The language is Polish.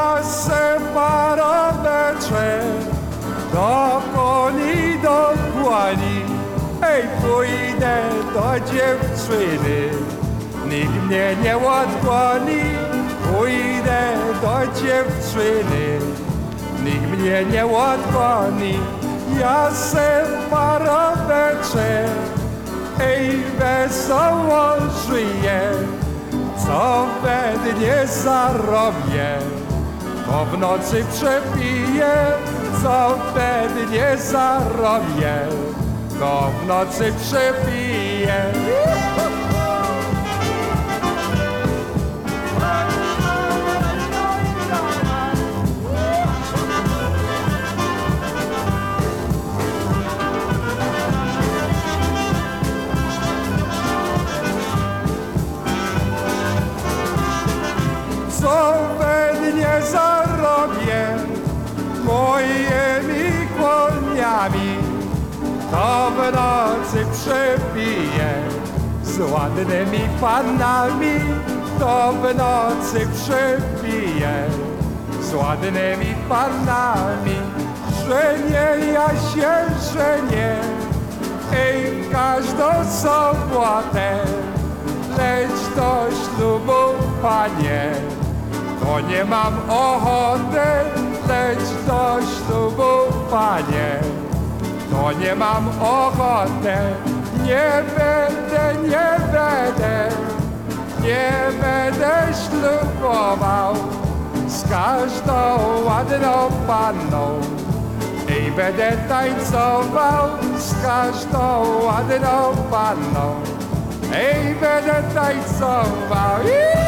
nas separa mecze, dokąd i dokładni. Ej, pójdę do dziewczyny, nikt mnie nie odgoni. Pójdę do dziewczyny, nikt mnie nie odgoni. Ja se parę ej, wesoło żyję co wednie zarobię to w nocy przepiję. Co we dnie zarobię, to w nocy przepiję. Moimi kłoniami, to w nocy przepiję z ładnymi panami, to w nocy przepiję z ładnymi panami. Żenię ja się żenię, ej, w każdą sobotę, lecz do ślubu, panie, to nie mam ochoty, panie, to nie mam ochoty. Nie będę, nie będę, nie będę ślubował z każdą ładną panną. I będę tańcował z każdą ładną panną. Ej, będę tańcował. Iii!